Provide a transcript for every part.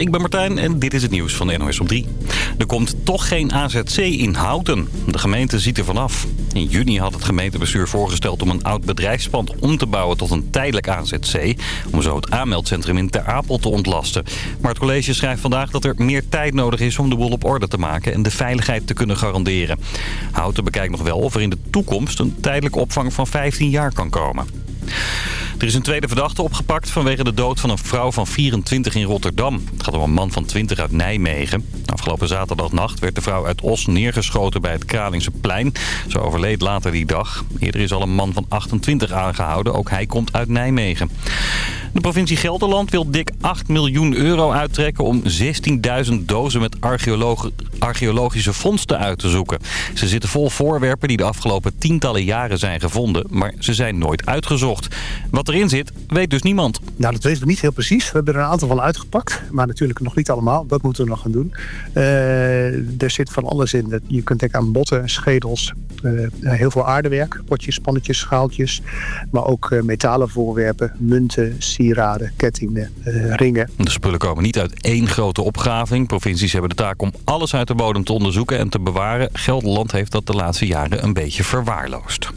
Ik ben Martijn en dit is het nieuws van de NOS op 3. Er komt toch geen AZC in Houten. De gemeente ziet er vanaf. In juni had het gemeentebestuur voorgesteld om een oud bedrijfspand om te bouwen tot een tijdelijk AZC. Om zo het aanmeldcentrum in Ter Apel te ontlasten. Maar het college schrijft vandaag dat er meer tijd nodig is om de boel op orde te maken en de veiligheid te kunnen garanderen. Houten bekijkt nog wel of er in de toekomst een tijdelijke opvang van 15 jaar kan komen. Er is een tweede verdachte opgepakt vanwege de dood van een vrouw van 24 in Rotterdam. Het gaat om een man van 20 uit Nijmegen. Afgelopen zaterdagnacht werd de vrouw uit Os neergeschoten bij het Kralingse plein. Ze overleed later die dag. Eerder is al een man van 28 aangehouden. Ook hij komt uit Nijmegen. De provincie Gelderland wil dik 8 miljoen euro uittrekken om 16.000 dozen met archeologische vondsten uit te zoeken. Ze zitten vol voorwerpen die de afgelopen tientallen jaren zijn gevonden, maar ze zijn nooit uitgezocht. Wat erin zit, weet dus niemand. Nou, dat weten we niet heel precies. We hebben er een aantal van uitgepakt, maar natuurlijk nog niet allemaal. Dat moeten we nog gaan doen. Uh, er zit van alles in. Je kunt denken aan botten, schedels, uh, heel veel aardewerk, potjes, pannetjes, schaaltjes, maar ook uh, metalen voorwerpen, munten, sieraden, kettingen, ringen. De spullen komen niet uit één grote opgraving. Provincies hebben de taak om alles uit de bodem te onderzoeken en te bewaren. Gelderland heeft dat de laatste jaren een beetje verwaarloosd.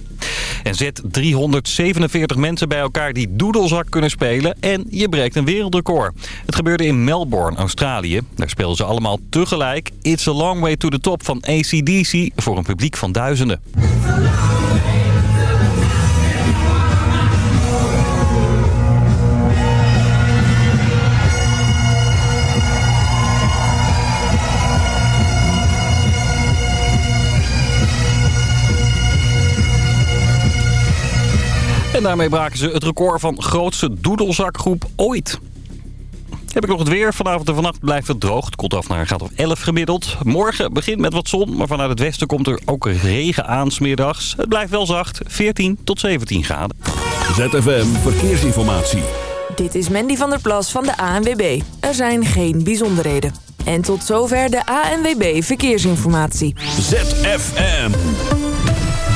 En zet 347 mensen bij elkaar die doedelzak kunnen spelen en je breekt een wereldrecord. Het gebeurde in Melbourne, Australië. Daar speelden ze allemaal tegelijk It's a Long Way to the Top van ACDC voor een publiek van duizenden. En daarmee braken ze het record van grootste doedelzakgroep ooit. Heb ik nog het weer. Vanavond en vannacht blijft het droog. Het komt af naar een graad of 11 gemiddeld. Morgen begint met wat zon, maar vanuit het westen komt er ook regen aan smiddags. Het blijft wel zacht, 14 tot 17 graden. ZFM Verkeersinformatie. Dit is Mandy van der Plas van de ANWB. Er zijn geen bijzonderheden. En tot zover de ANWB Verkeersinformatie. ZFM.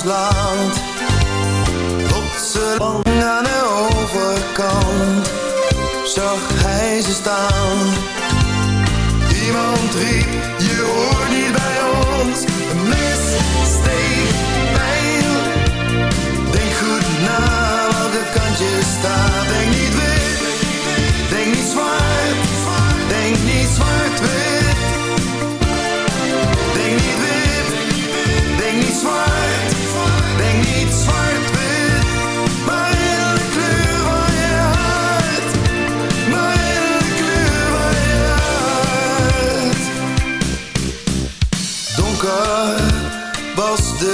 ons land. lang aan de overkant zag hij ze staan. Iemand riep, je.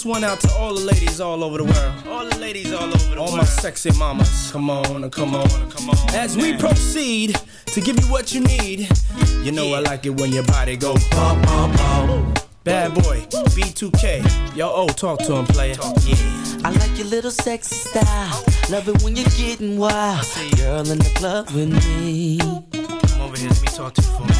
This one out to all the ladies all over the world. All the ladies all over the all world. All my sexy mamas. Come on, come on, come on. As we proceed to give you what you need, you know I like it when your body go bump, bump, bump. Bad boy, B2K. Yo, oh, talk to him, player. Yeah. I like your little sexy style. Love it when you're getting wild. Girl in the club with me. Come over here, let me talk to you for a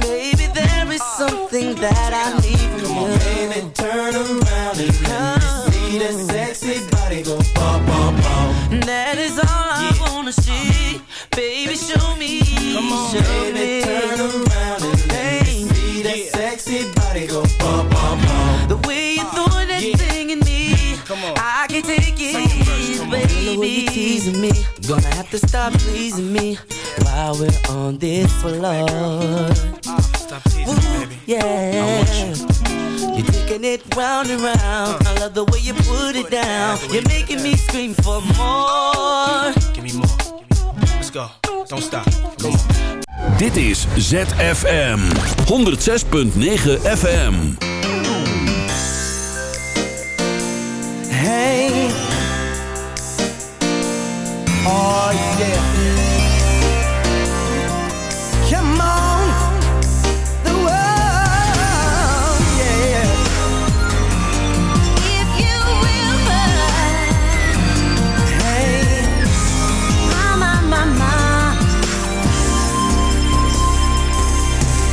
Maybe there is something that I need from you. Baby, turn around and let me see that sexy body go bum, bum, bum. That is all I wanna see. Baby, show me. Come on, show Baby, me. turn around and let me see that sexy you teasing me, gonna have to stop pleasing me while we're on this floor. Stop teasing me, baby. Yeah. You're taking it round and round. I love the way you put it down. You're making me scream for more. Give me more. Let's go. Don't stop. Come on. Dit is ZFM 106.9 FM. Hey. Oh yeah. Come on. The world, yeah. If you will, Hey. my, my, my, my.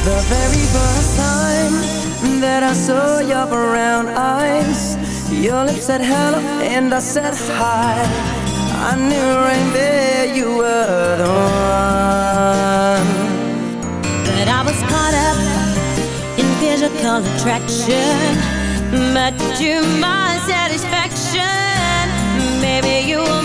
The very first time that I saw your brown eyes, your lips said hello and I said hi. I knew right there you were the one. But I was caught up in physical attraction. But to my satisfaction, maybe you were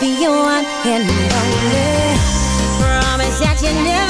be your one and only. Promise that you never.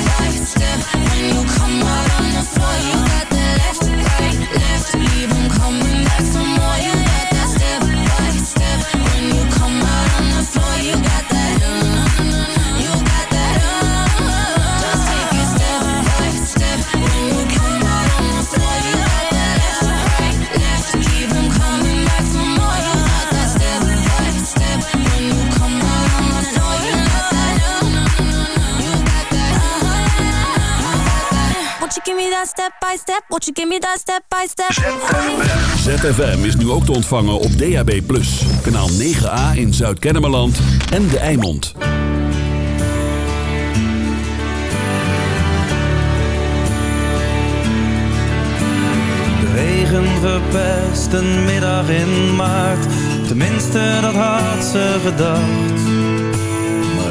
give me that step by step? You give me that step by step? ZFM is nu ook te ontvangen op DAB+. Kanaal 9A in Zuid-Kennemerland en De Eimond. De regen verpest een middag in maart. Tenminste, dat had ze gedacht.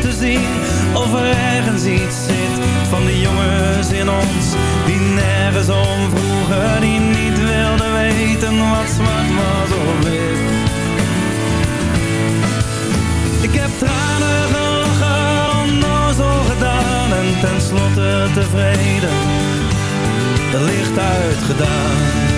te zien of er ergens iets zit van de jongens in ons die nergens om vroegen, die niet wilden weten wat zwart was of wit. Ik heb tranen gelachen, zo gedaan en tenslotte tevreden, de licht uitgedaan.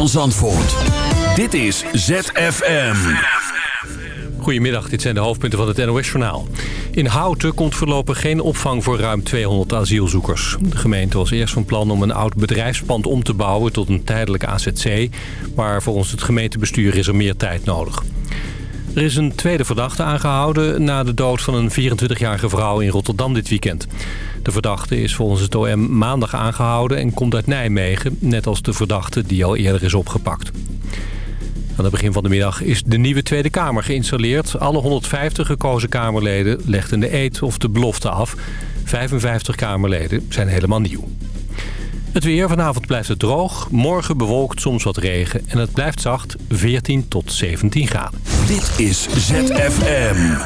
van Zandvoort. Dit is ZFM. Goedemiddag, dit zijn de hoofdpunten van het NOS-journaal. In Houten komt voorlopig geen opvang voor ruim 200 asielzoekers. De gemeente was eerst van plan om een oud bedrijfspand om te bouwen tot een tijdelijke AZC. Maar volgens het gemeentebestuur is er meer tijd nodig. Er is een tweede verdachte aangehouden na de dood van een 24-jarige vrouw in Rotterdam dit weekend. De verdachte is volgens het OM maandag aangehouden en komt uit Nijmegen, net als de verdachte die al eerder is opgepakt. Aan het begin van de middag is de nieuwe Tweede Kamer geïnstalleerd. Alle 150 gekozen Kamerleden legden de eed of de belofte af. 55 Kamerleden zijn helemaal nieuw. Het weer. Vanavond blijft het droog. Morgen bewolkt, soms wat regen. En het blijft zacht, 14 tot 17 graden. Dit is ZFM.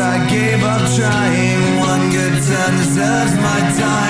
I gave up trying. One good turn deserves my time.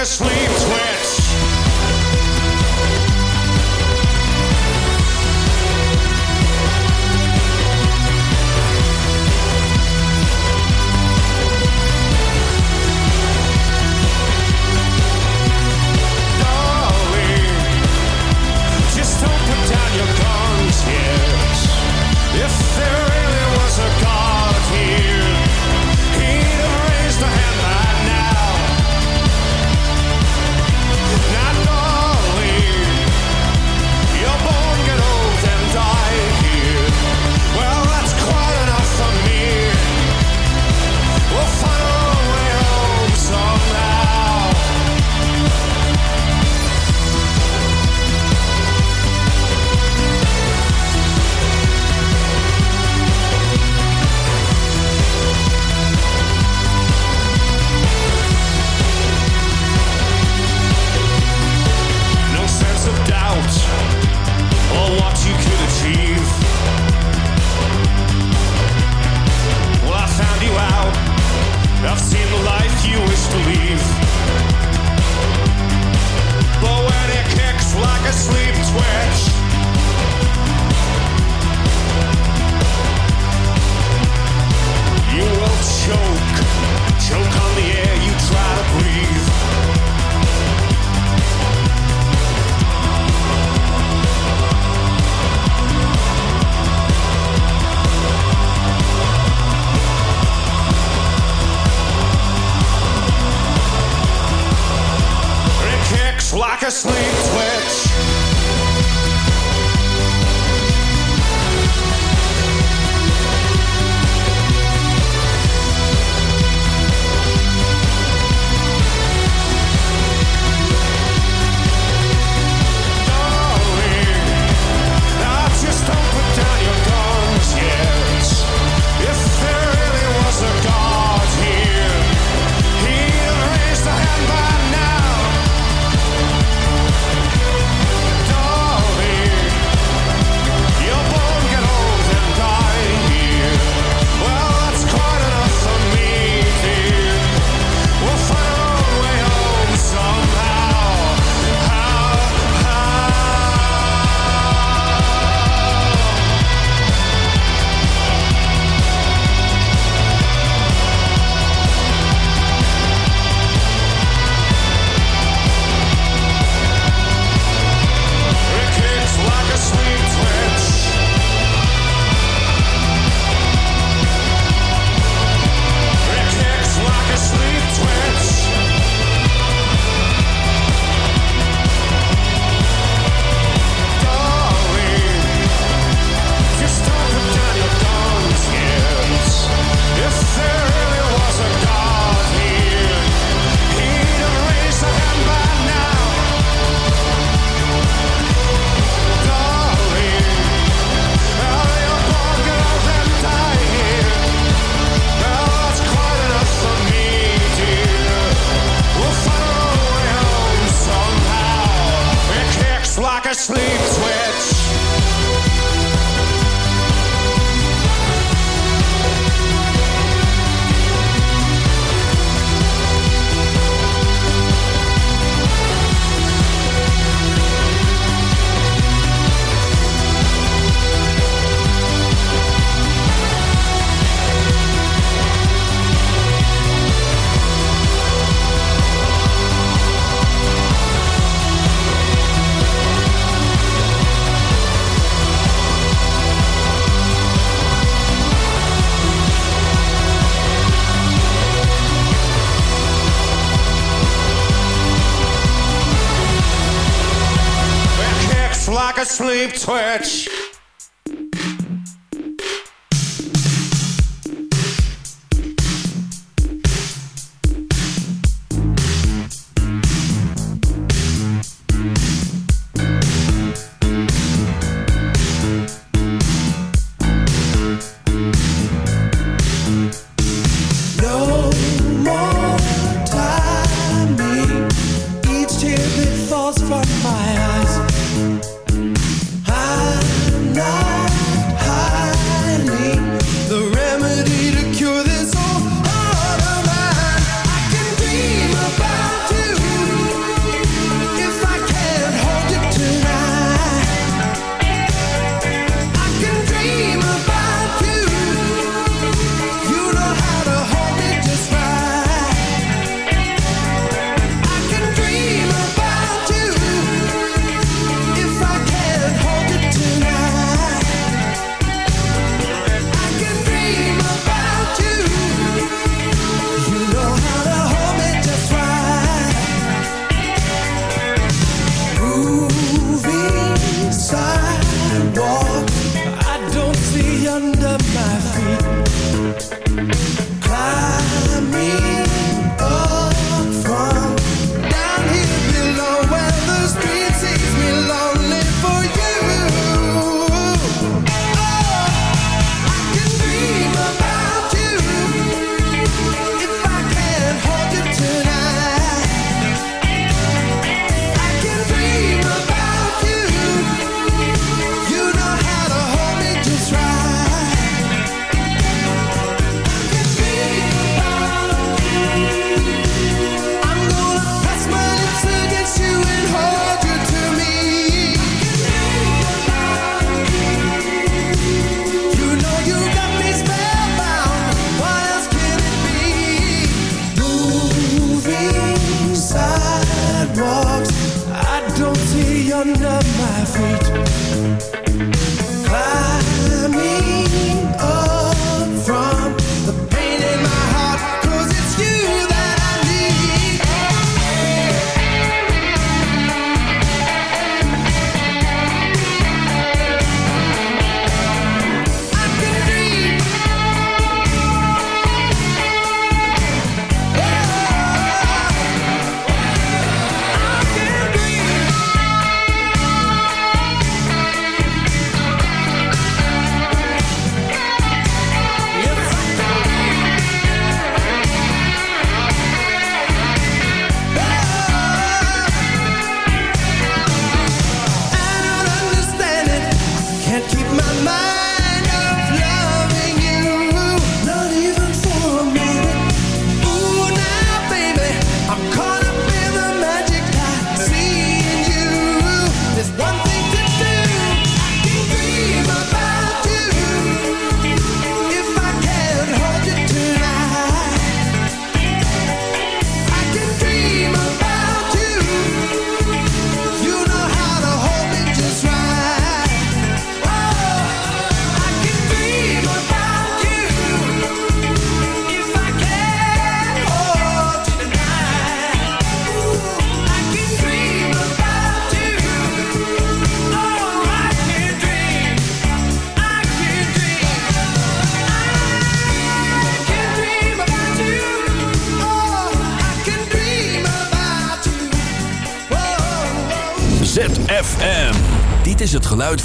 like a sleep twitch.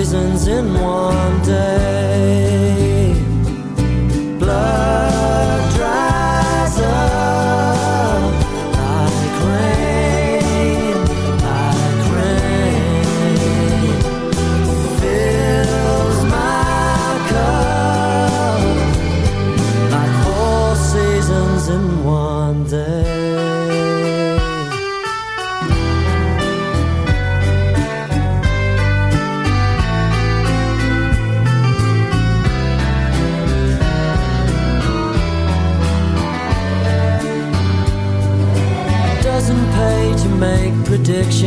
seasons in one day.